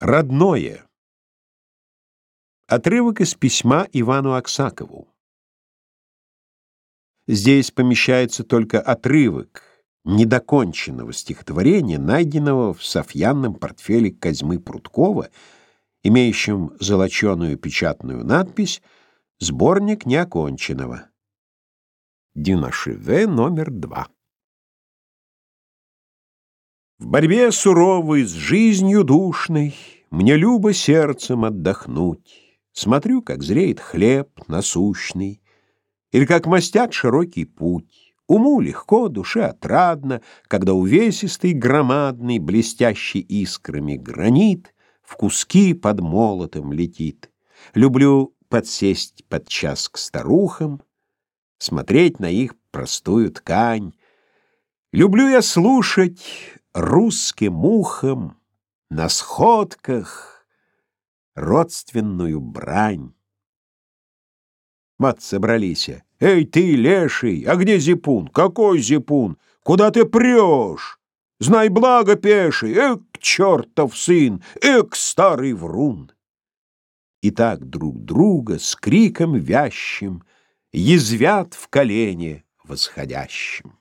Родное. Отрывок из письма Ивану Аксакову. Здесь помещается только отрывок недоконченного стихотворения, найденного в софьянном портфеле Козьмы Пруткова, имеющем золоченую печатную надпись «Сборник неоконченного». Дюнашеве номер два. В борьбе суровой с жизнью душной Мне любо сердцем отдохнуть. Смотрю, как зреет хлеб насущный, Или как мастят широкий путь. Уму легко, душе отрадно, Когда увесистый, громадный, Блестящий искрами гранит В куски под молотом летит. Люблю подсесть подчас к старухам, Смотреть на их простую ткань. Люблю я слушать русским ухом на сходках родственную брань. Мат собрались. «Эй, ты, леший, а где зипун? Какой зипун? Куда ты прешь? Знай благо, пеший, эк, чертов сын, эк, старый врун!» И так друг друга с криком вящим Язвят в колене восходящим.